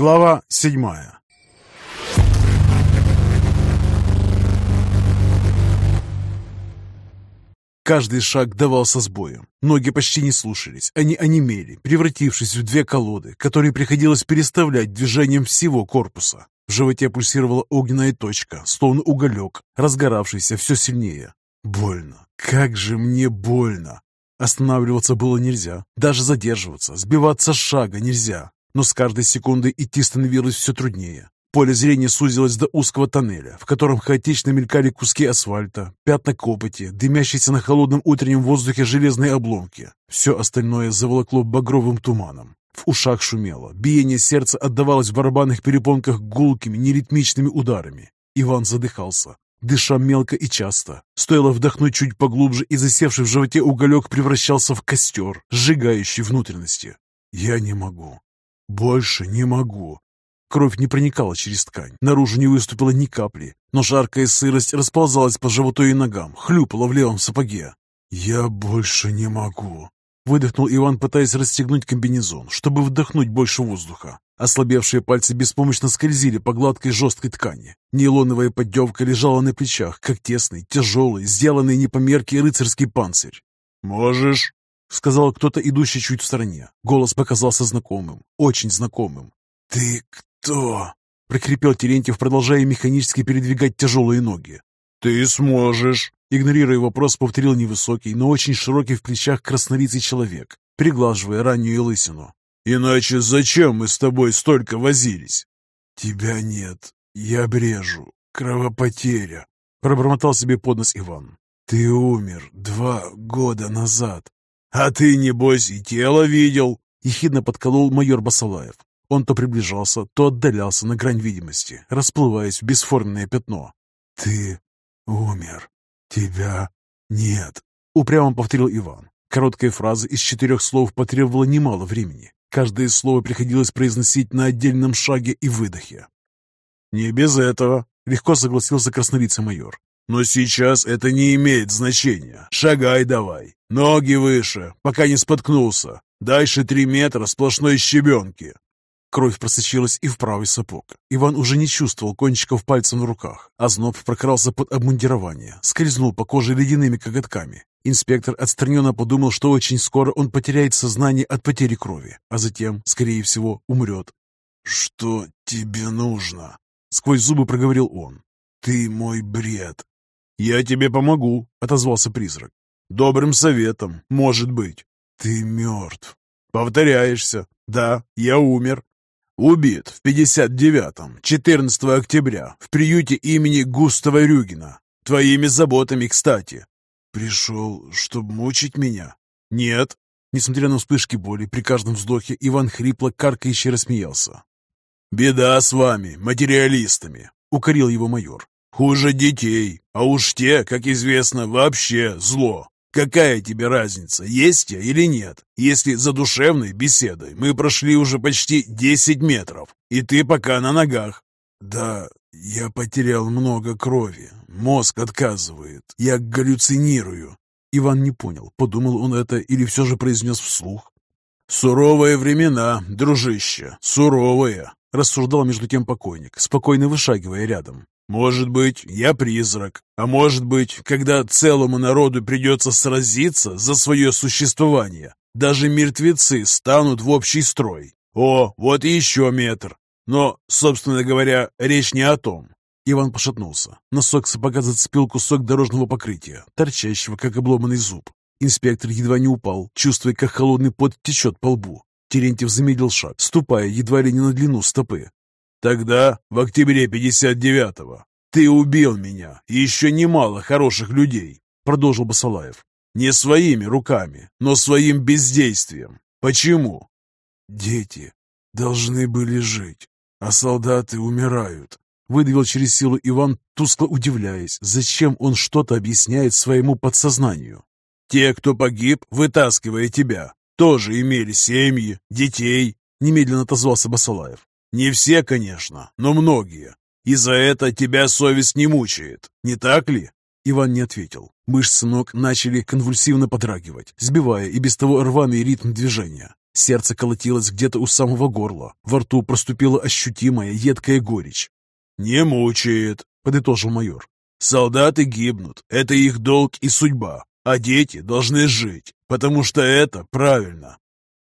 Глава седьмая Каждый шаг давался с боем. Ноги почти не слушались. Они онемели, превратившись в две колоды, которые приходилось переставлять движением всего корпуса. В животе пульсировала огненная точка, словно уголек, разгоравшийся все сильнее. Больно. Как же мне больно. Останавливаться было нельзя. Даже задерживаться, сбиваться с шага нельзя. Но с каждой секундой идти становилось все труднее. Поле зрения сузилось до узкого тоннеля, в котором хаотично мелькали куски асфальта, пятна копоти, дымящиеся на холодном утреннем воздухе железные обломки. Все остальное заволокло багровым туманом. В ушах шумело, биение сердца отдавалось в барабанных перепонках гулкими, неритмичными ударами. Иван задыхался, дыша мелко и часто. Стоило вдохнуть чуть поглубже, и засевший в животе уголек превращался в костер, сжигающий внутренности. «Я не могу. Больше не могу. Кровь не проникала через ткань, наружу не выступила ни капли, но жаркая сырость расползалась по животу и ногам, хлюпала в левом сапоге. «Я больше не могу», — выдохнул Иван, пытаясь расстегнуть комбинезон, чтобы вдохнуть больше воздуха. Ослабевшие пальцы беспомощно скользили по гладкой жесткой ткани. Нейлоновая поддевка лежала на плечах, как тесный, тяжелый, сделанный не по мерке рыцарский панцирь. «Можешь?» — сказал кто-то, идущий чуть в стороне. Голос показался знакомым, очень знакомым. «Ты «Кто?» — прокрепел Терентьев, продолжая механически передвигать тяжелые ноги. «Ты сможешь!» — игнорируя вопрос, повторил невысокий, но очень широкий в плечах краснолицый человек, приглаживая раннюю лысину. «Иначе зачем мы с тобой столько возились?» «Тебя нет. Я брежу. Кровопотеря», — пробормотал себе под нос Иван. «Ты умер два года назад». «А ты, небось, и тело видел?» — ехидно подколол майор Басалаев. Он то приближался, то отдалялся на грань видимости, расплываясь в бесформенное пятно. «Ты умер. Тебя нет», — упрямо повторил Иван. Короткая фраза из четырех слов потребовала немало времени. Каждое слово приходилось произносить на отдельном шаге и выдохе. «Не без этого», — легко согласился краснолицый майор. «Но сейчас это не имеет значения. Шагай давай. Ноги выше, пока не споткнулся. Дальше три метра сплошной щебенки. Кровь просочилась и в правый сапог. Иван уже не чувствовал кончиков пальцев на руках, а зноб прокрался под обмундирование, скользнул по коже ледяными коготками. Инспектор отстраненно подумал, что очень скоро он потеряет сознание от потери крови, а затем, скорее всего, умрет. «Что тебе нужно?» — сквозь зубы проговорил он. «Ты мой бред». «Я тебе помогу», — отозвался призрак. «Добрым советом, может быть». «Ты мертв». «Повторяешься. Да, я умер. Убит в 59-м, 14 октября, в приюте имени Густава Рюгина. Твоими заботами, кстати. Пришел, чтобы мучить меня? Нет. Несмотря на вспышки боли, при каждом вздохе Иван хрипло, каркающе рассмеялся. «Беда с вами, материалистами», — укорил его майор. «Хуже детей, а уж те, как известно, вообще зло. Какая тебе разница, есть я или нет, если за душевной беседой мы прошли уже почти 10 метров, и ты пока на ногах? Да, я потерял много крови, мозг отказывает, я галлюцинирую. Иван не понял, подумал он это или все же произнес вслух. «Суровые времена, дружище, суровые», — рассуждал между тем покойник, спокойно вышагивая рядом. Может быть, я призрак, а может быть, когда целому народу придется сразиться за свое существование, даже мертвецы станут в общий строй. О, вот еще метр. Но, собственно говоря, речь не о том. Иван пошатнулся. Носок сапога зацепил кусок дорожного покрытия, торчащего, как обломанный зуб. Инспектор едва не упал, чувствуя, как холодный пот течет по лбу. Терентьев замедлил шаг, ступая едва ли не на длину стопы. Тогда, в октябре 59-го, ты убил меня и еще немало хороших людей, продолжил Басалаев. Не своими руками, но своим бездействием. Почему? Дети должны были жить, а солдаты умирают. Выдавил через силу Иван, тускло удивляясь, зачем он что-то объясняет своему подсознанию. Те, кто погиб, вытаскивая тебя, тоже имели семьи, детей, немедленно отозвался Басалаев. Не все, конечно, но многие. И за это тебя совесть не мучает, не так ли?» Иван не ответил. Мышцы ног начали конвульсивно подрагивать, сбивая и без того рваный ритм движения. Сердце колотилось где-то у самого горла. Во рту проступила ощутимая едкая горечь. «Не мучает», — подытожил майор. «Солдаты гибнут. Это их долг и судьба. А дети должны жить, потому что это правильно.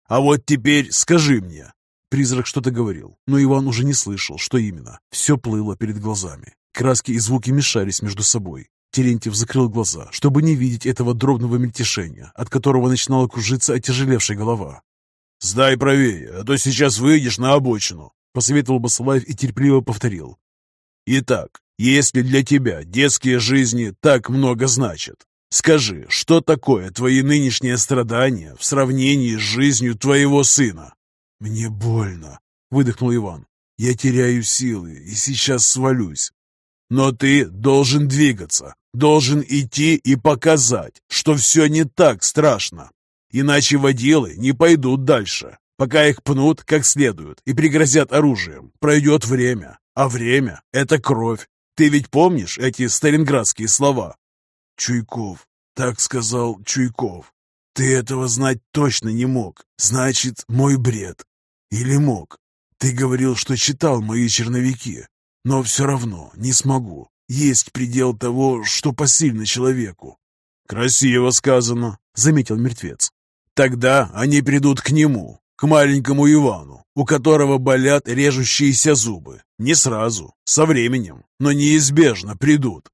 А вот теперь скажи мне». Призрак что-то говорил, но Иван уже не слышал, что именно. Все плыло перед глазами. Краски и звуки мешались между собой. Терентьев закрыл глаза, чтобы не видеть этого дробного мельтешения, от которого начинала кружиться отяжелевшая голова. «Сдай правее, а то сейчас выйдешь на обочину», — посоветовал Басалаев и терпеливо повторил. «Итак, если для тебя детские жизни так много значат, скажи, что такое твои нынешние страдания в сравнении с жизнью твоего сына?» «Мне больно», — выдохнул Иван. «Я теряю силы и сейчас свалюсь. Но ты должен двигаться, должен идти и показать, что все не так страшно. Иначе водилы не пойдут дальше. Пока их пнут как следует и пригрозят оружием, пройдет время. А время — это кровь. Ты ведь помнишь эти сталинградские слова? Чуйков, так сказал Чуйков. Ты этого знать точно не мог. Значит, мой бред. Или мог? Ты говорил, что читал мои черновики. Но все равно не смогу. Есть предел того, что посильно человеку. «Красиво сказано», — заметил мертвец. «Тогда они придут к нему, к маленькому Ивану, у которого болят режущиеся зубы. Не сразу, со временем, но неизбежно придут».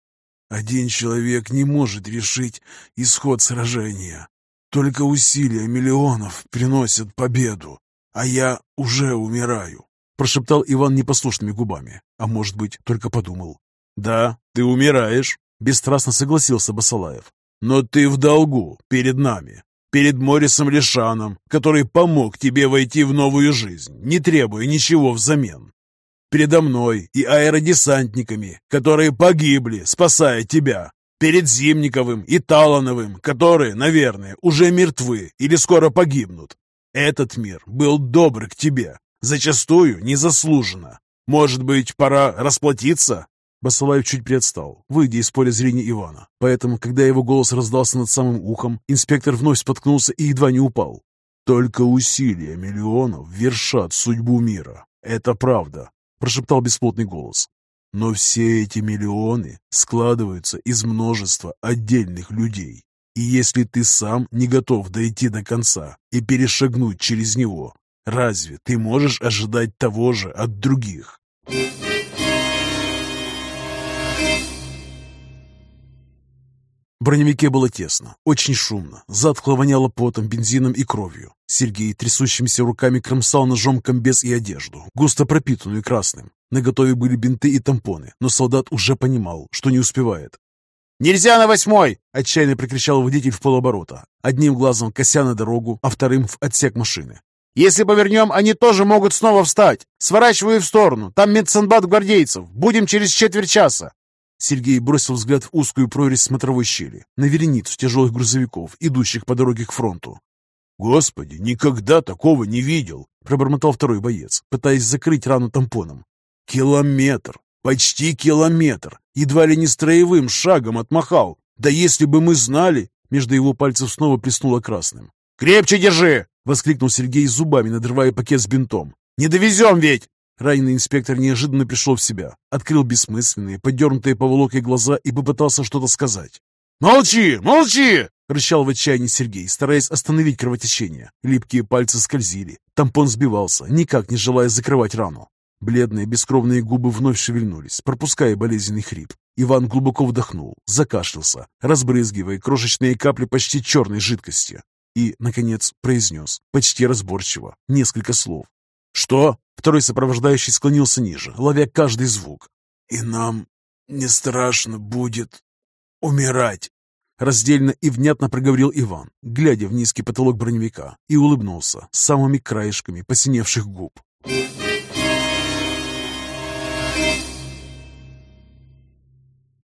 «Один человек не может решить исход сражения. Только усилия миллионов приносят победу, а я уже умираю прошептал Иван непослушными губами, а может быть, только подумал. «Да, ты умираешь», — бесстрастно согласился Басалаев. «Но ты в долгу перед нами, перед Морисом Лишаном, который помог тебе войти в новую жизнь, не требуя ничего взамен. Передо мной и аэродесантниками, которые погибли, спасая тебя. Перед Зимниковым и Талановым, которые, наверное, уже мертвы или скоро погибнут. Этот мир был добр к тебе, Зачастую незаслуженно. Может быть, пора расплатиться?» Басалаев чуть приотстал, выйдя из поля зрения Ивана. Поэтому, когда его голос раздался над самым ухом, инспектор вновь споткнулся и едва не упал. «Только усилия миллионов вершат судьбу мира. Это правда», – прошептал бесплотный голос. «Но все эти миллионы складываются из множества отдельных людей. И если ты сам не готов дойти до конца и перешагнуть через него, Разве ты можешь ожидать того же от других? В броневике было тесно, очень шумно, затхло воняло потом, бензином и кровью. Сергей трясущимися руками кромсал ножом комбез и одежду, густо пропитанную красным. На готове были бинты и тампоны, но солдат уже понимал, что не успевает. «Нельзя на восьмой!» – отчаянно прикричал водитель в полоборота, одним глазом кося на дорогу, а вторым в отсек машины. Если повернем, они тоже могут снова встать. Сворачиваю в сторону. Там медсанбат гвардейцев. Будем через четверть часа. Сергей бросил взгляд в узкую прорезь смотровой щели, на вереницу тяжелых грузовиков, идущих по дороге к фронту. «Господи, никогда такого не видел!» — пробормотал второй боец, пытаясь закрыть рану тампоном. «Километр! Почти километр! Едва ли не строевым шагом отмахал! Да если бы мы знали...» Между его пальцев снова плеснуло красным. «Крепче держи!» — воскликнул Сергей зубами, надрывая пакет с бинтом. «Не довезем ведь!» Раненый инспектор неожиданно пришел в себя, открыл бессмысленные, подернутые поволокой глаза и попытался что-то сказать. «Молчи! Молчи!» — рычал в отчаянии Сергей, стараясь остановить кровотечение. Липкие пальцы скользили, тампон сбивался, никак не желая закрывать рану. Бледные бескровные губы вновь шевельнулись, пропуская болезненный хрип. Иван глубоко вдохнул, закашлялся, разбрызгивая крошечные капли почти черной жидкости и, наконец, произнес, почти разборчиво, несколько слов. «Что?» Второй сопровождающий склонился ниже, ловя каждый звук. «И нам не страшно будет умирать!» Раздельно и внятно проговорил Иван, глядя в низкий потолок броневика, и улыбнулся самыми краешками посиневших губ.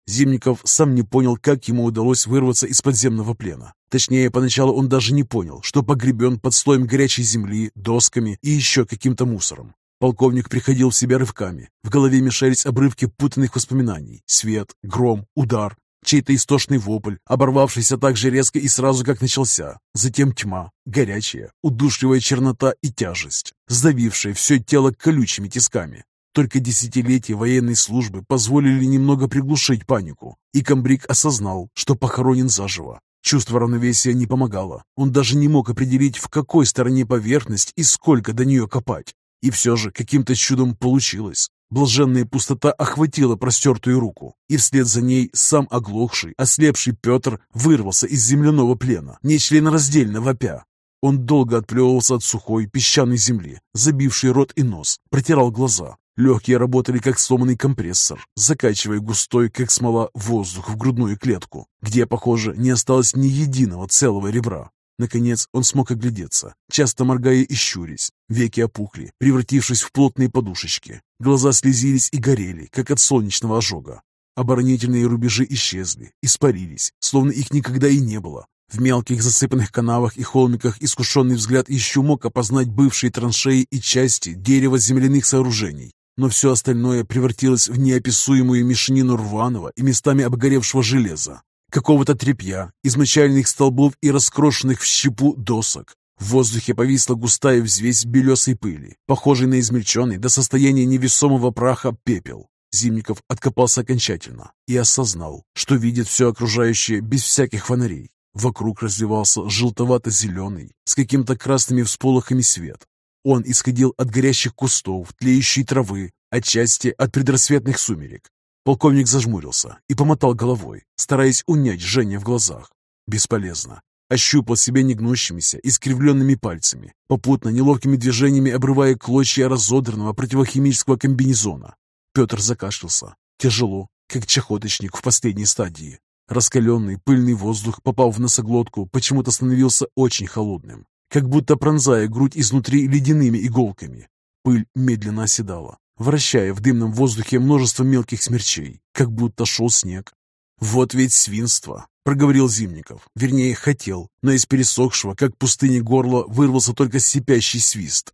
Зимников сам не понял, как ему удалось вырваться из подземного плена. Точнее, поначалу он даже не понял, что погребен под слоем горячей земли, досками и еще каким-то мусором. Полковник приходил в себя рывками. В голове мешались обрывки путанных воспоминаний. Свет, гром, удар. чей-то истошный вопль, оборвавшийся так же резко и сразу, как начался. Затем тьма, горячая, удушливая чернота и тяжесть, сдавившая все тело колючими тисками. Только десятилетия военной службы позволили немного приглушить панику, и комбриг осознал, что похоронен заживо. Чувство равновесия не помогало. Он даже не мог определить, в какой стороне поверхность и сколько до нее копать. И все же каким-то чудом получилось. Блаженная пустота охватила простертую руку, и вслед за ней сам оглохший, ослепший Петр вырвался из земляного плена, нечленораздельно вопя. Он долго отплевывался от сухой песчаной земли, забивший рот и нос, протирал глаза. Легкие работали как сломанный компрессор, закачивая густой, как смола, воздух в грудную клетку, где, похоже, не осталось ни единого целого ребра. Наконец он смог оглядеться, часто моргая и щурясь. Веки опухли, превратившись в плотные подушечки. Глаза слезились и горели, как от солнечного ожога. Оборонительные рубежи исчезли, испарились, словно их никогда и не было. В мелких засыпанных канавах и холмиках искушенный взгляд еще мог опознать бывшие траншеи и части дерева земляных сооружений. Но все остальное превратилось в неописуемую мешанину рваного и местами обгоревшего железа, какого-то тряпья, измочальных столбов и раскрошенных в щепу досок. В воздухе повисла густая взвесь белесой пыли, похожей на измельченный до состояния невесомого праха пепел. Зимников откопался окончательно и осознал, что видит все окружающее без всяких фонарей. Вокруг разливался желтовато-зеленый, с какими-то красными всполохами свет. Он исходил от горящих кустов, тлеющей травы, отчасти от предрассветных сумерек. Полковник зажмурился и помотал головой, стараясь унять жжение в глазах. Бесполезно. Ощупал себя негнущимися, искривленными пальцами, попутно неловкими движениями обрывая клочья разодранного противохимического комбинезона. Петр закашлялся. Тяжело, как чахоточник в последней стадии. Раскаленный пыльный воздух, попав в носоглотку, почему-то становился очень холодным, как будто пронзая грудь изнутри ледяными иголками. Пыль медленно оседала, вращая в дымном воздухе множество мелких смерчей, как будто шел снег. «Вот ведь свинство!» — проговорил Зимников. Вернее, хотел, но из пересохшего, как пустыни горла, вырвался только сипящий свист.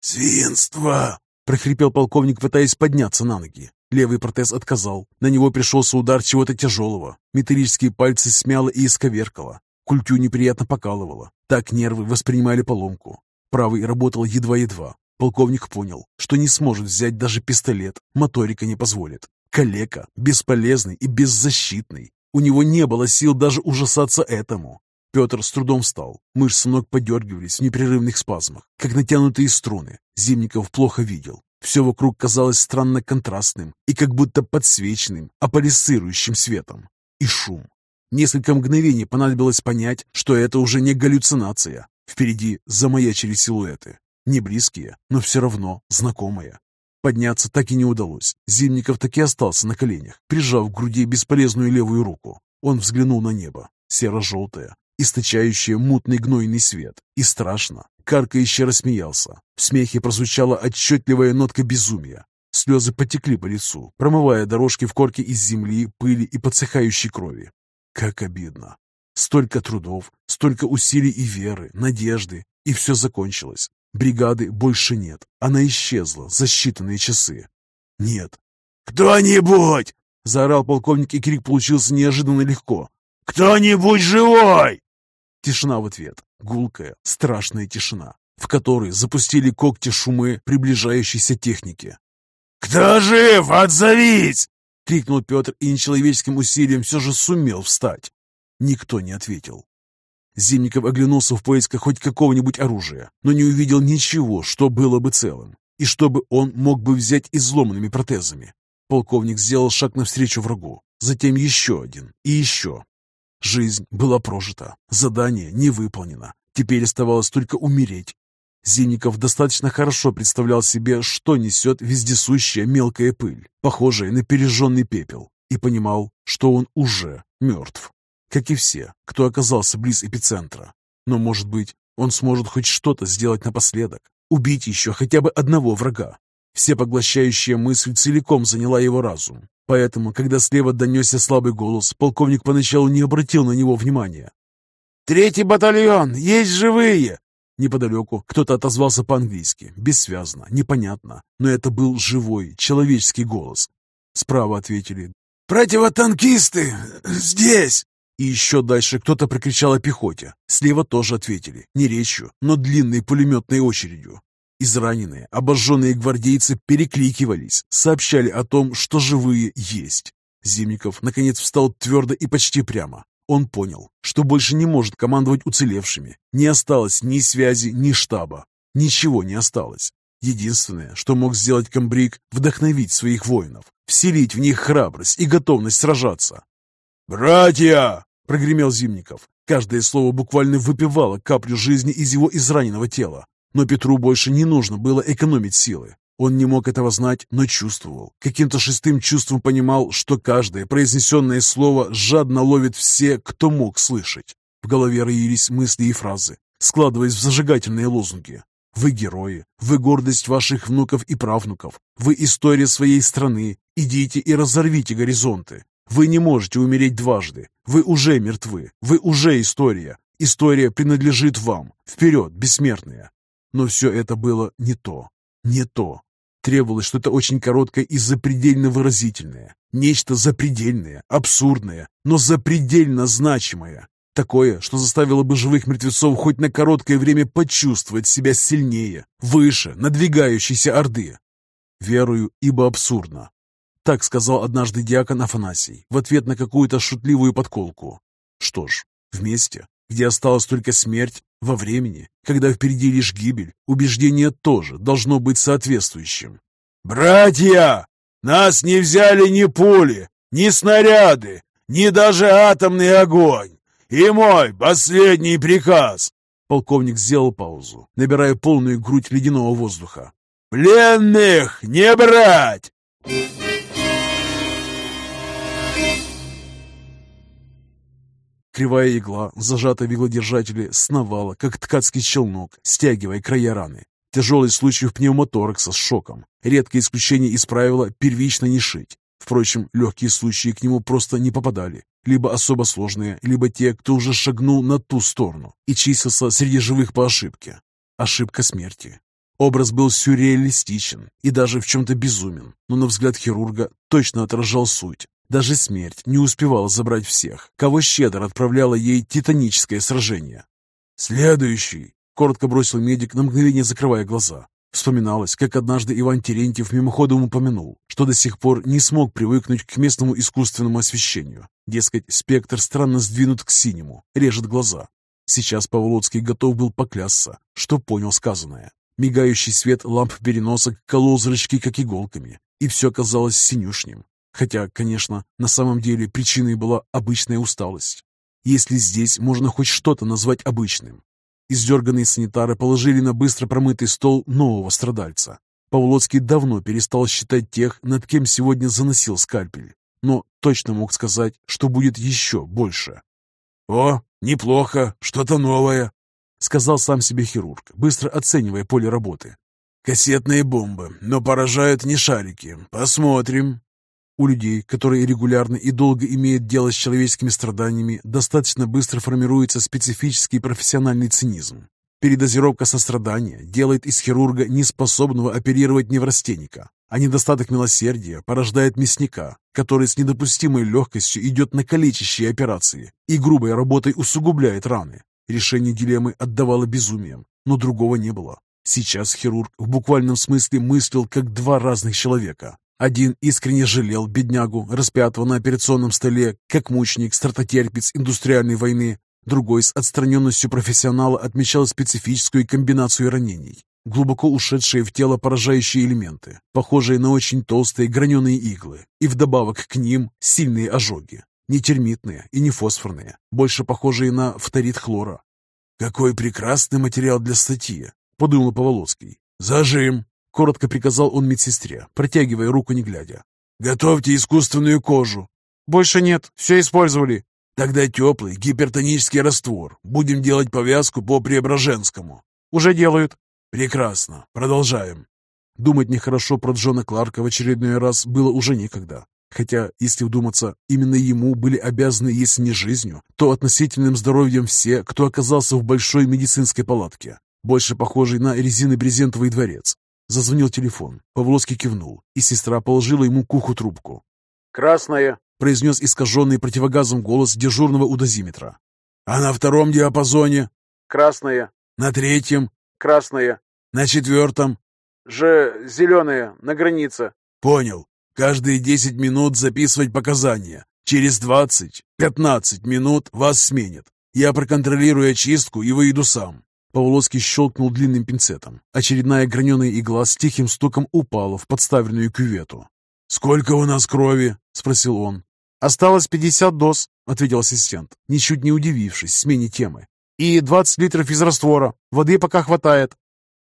«Свинство!» — прохрипел полковник, пытаясь подняться на ноги. Левый протез отказал. На него пришелся удар чего-то тяжелого. Металлические пальцы смяло и исковеркало. Культю неприятно покалывало. Так нервы воспринимали поломку. Правый работал едва-едва. Полковник понял, что не сможет взять даже пистолет, моторика не позволит. Калека, бесполезный и беззащитный. У него не было сил даже ужасаться этому. Петр с трудом встал. Мышцы ног подергивались в непрерывных спазмах, как натянутые струны. Зимников плохо видел. Все вокруг казалось странно контрастным и как будто подсвеченным, аполисирующим светом. И шум. Несколько мгновений понадобилось понять, что это уже не галлюцинация. Впереди замаячили силуэты. Не близкие, но все равно знакомые. Подняться так и не удалось. Зимников так и остался на коленях, прижав к груди бесполезную левую руку. Он взглянул на небо, серо-желтое, источающее мутный гнойный свет. И страшно, каркающе рассмеялся. В смехе прозвучала отчетливая нотка безумия. Слезы потекли по лицу, промывая дорожки в корке из земли, пыли и подсыхающей крови. Как обидно. Столько трудов, столько усилий и веры, надежды, и все закончилось. Бригады больше нет. Она исчезла за считанные часы. Нет. «Кто-нибудь!» — заорал полковник, и крик получился неожиданно легко. «Кто-нибудь живой!» Тишина в ответ. Гулкая, страшная тишина, в которой запустили когти шумы приближающейся техники. «Кто жив? Отзовись!» — крикнул Петр и нечеловеческим усилием все же сумел встать. Никто не ответил. Зимников оглянулся в поисках хоть какого-нибудь оружия, но не увидел ничего, что было бы целым, и чтобы он мог бы взять изломанными протезами. Полковник сделал шаг навстречу врагу, затем еще один и еще. Жизнь была прожита, задание не выполнено, теперь оставалось только умереть. Зимников достаточно хорошо представлял себе, что несет вездесущая мелкая пыль, похожая на пережженный пепел, и понимал, что он уже мертв как и все, кто оказался близ эпицентра. Но, может быть, он сможет хоть что-то сделать напоследок, убить еще хотя бы одного врага. Всепоглощающая мысль целиком заняла его разум. Поэтому, когда слева донесся слабый голос, полковник поначалу не обратил на него внимания. «Третий батальон! Есть живые!» Неподалеку кто-то отозвался по-английски, бессвязно, непонятно, но это был живой, человеческий голос. Справа ответили противотанкисты здесь!» И еще дальше кто-то прикричал о пехоте. Слева тоже ответили, не речью, но длинной пулеметной очередью. Израненные, обожженные гвардейцы перекликивались, сообщали о том, что живые есть. Зимников, наконец, встал твердо и почти прямо. Он понял, что больше не может командовать уцелевшими. Не осталось ни связи, ни штаба. Ничего не осталось. Единственное, что мог сделать комбриг, вдохновить своих воинов, вселить в них храбрость и готовность сражаться. «Братья!» — прогремел Зимников. Каждое слово буквально выпивало каплю жизни из его израненного тела. Но Петру больше не нужно было экономить силы. Он не мог этого знать, но чувствовал. Каким-то шестым чувством понимал, что каждое произнесенное слово жадно ловит все, кто мог слышать. В голове роились мысли и фразы, складываясь в зажигательные лозунги. Вы герои, вы гордость ваших внуков и правнуков, вы история своей страны, идите и разорвите горизонты. Вы не можете умереть дважды, вы уже мертвы, вы уже история. История принадлежит вам. Вперед, бессмертные. Но все это было не то, не то. Требовалось что-то очень короткое и запредельно выразительное. Нечто запредельное, абсурдное, но запредельно значимое. Такое, что заставило бы живых мертвецов хоть на короткое время почувствовать себя сильнее, выше надвигающейся орды. Верую, ибо абсурдно. Так сказал однажды диакон Афанасий в ответ на какую-то шутливую подколку. Что ж, вместе, где осталась только смерть, во времени, когда впереди лишь гибель, убеждение тоже должно быть соответствующим. «Братья, нас не взяли ни пули, ни снаряды, ни даже атомный огонь. И мой последний приказ!» Полковник сделал паузу, набирая полную грудь ледяного воздуха. «Пленных не брать!» Кривая игла, зажатая в иглодержателе, сновала, как ткацкий челнок, стягивая края раны. Тяжелый случай в пневмоторакса с шоком. Редкое исключение из правила первично не шить. Впрочем, легкие случаи к нему просто не попадали. Либо особо сложные, либо те, кто уже шагнул на ту сторону и числился среди живых по ошибке. Ошибка смерти. Образ был сюрреалистичен и даже в чем-то безумен, но на взгляд хирурга точно отражал суть. Даже смерть не успевала забрать всех, кого щедро отправляло ей титаническое сражение. «Следующий!» — коротко бросил медик, на мгновение закрывая глаза. Вспоминалось, как однажды Иван Терентьев мимоходом упомянул, что до сих пор не смог привыкнуть к местному искусственному освещению. Дескать, спектр странно сдвинут к синему, режет глаза. Сейчас Павлоцкий готов был поклясться, что понял сказанное. Мигающий свет ламп переносок колол зрачки, как иголками, и все казалось синюшним. Хотя, конечно, на самом деле причиной была обычная усталость. Если здесь можно хоть что-то назвать обычным. Издерганные санитары положили на быстро промытый стол нового страдальца. Павлоцкий давно перестал считать тех, над кем сегодня заносил скальпель, но точно мог сказать, что будет еще больше. «О, неплохо, что-то новое», — сказал сам себе хирург, быстро оценивая поле работы. «Кассетные бомбы, но поражают не шарики. Посмотрим». У людей, которые регулярно и долго имеют дело с человеческими страданиями, достаточно быстро формируется специфический профессиональный цинизм. Передозировка сострадания делает из хирурга неспособного оперировать неврастенника, а недостаток милосердия порождает мясника, который с недопустимой легкостью идет на калечащие операции и грубой работой усугубляет раны. Решение дилеммы отдавало безумием, но другого не было. Сейчас хирург в буквальном смысле мыслил как два разных человека, один искренне жалел беднягу, распятого на операционном столе, как мученик, стратотерпец индустриальной войны. Другой с отстраненностью профессионала отмечал специфическую комбинацию ранений, глубоко ушедшие в тело поражающие элементы, похожие на очень толстые граненые иглы, и вдобавок к ним сильные ожоги, не термитные и не фосфорные, больше похожие на фторид хлора. «Какой прекрасный материал для статьи!» — подумал Поволоцкий. «Зажим!» Коротко приказал он медсестре, протягивая руку не глядя. «Готовьте искусственную кожу». «Больше нет, все использовали». «Тогда теплый гипертонический раствор. Будем делать повязку по Преображенскому». «Уже делают». «Прекрасно. Продолжаем». Думать нехорошо про Джона Кларка в очередной раз было уже некогда. Хотя, если вдуматься, именно ему были обязаны, если не жизнью, то относительным здоровьем все, кто оказался в большой медицинской палатке, больше похожей на резино-брезентовый дворец. Зазвонил телефон. Павловский кивнул, и сестра положила ему к уху трубку. «Красная!» произнес искаженный противогазом голос дежурного у дозиметра. «А на втором диапазоне?» «Красные». «На третьем?» «Красные». «На четвертом?» «Ж... зеленые, на границе». «Понял. Каждые десять минут записывать показания. Через двадцать, пятнадцать минут вас сменят. Я проконтролирую очистку и выйду сам». Павловский щелкнул длинным пинцетом. Очередная граненая игла с тихим стуком упала в подставленную кювету. «Сколько у нас крови?» — спросил он. «Осталось пятьдесят доз», — ответил ассистент, ничуть не удивившись смене темы. «И двадцать литров из раствора. Воды пока хватает».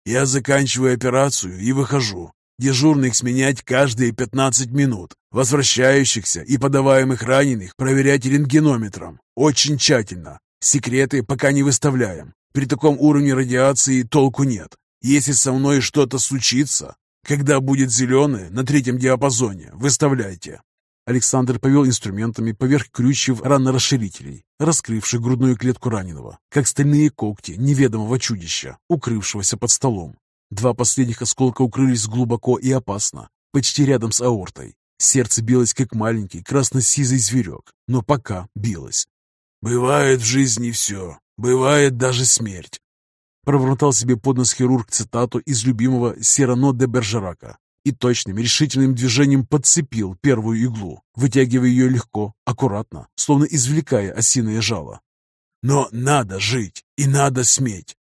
«Я заканчиваю операцию и выхожу. Дежурных сменять каждые пятнадцать минут. Возвращающихся и подаваемых раненых проверять рентгенометром. Очень тщательно. Секреты пока не выставляем. При таком уровне радиации толку нет. Если со мной что-то случится, когда будет зеленое на третьем диапазоне, выставляйте. Александр повел инструментами поверх крючев ранорасширителей, раскрывших грудную клетку раненого, как стальные когти неведомого чудища, укрывшегося под столом. Два последних осколка укрылись глубоко и опасно, почти рядом с аортой. Сердце билось, как маленький красно-сизый зверек, но пока билось. «Бывает в жизни все. Бывает даже смерть. Пробормотал себе под нос хирург цитату из любимого Сирано де Бержерака и точным решительным движением подцепил первую иглу, вытягивая ее легко, аккуратно, словно извлекая осиное жало. «Но надо жить и надо сметь.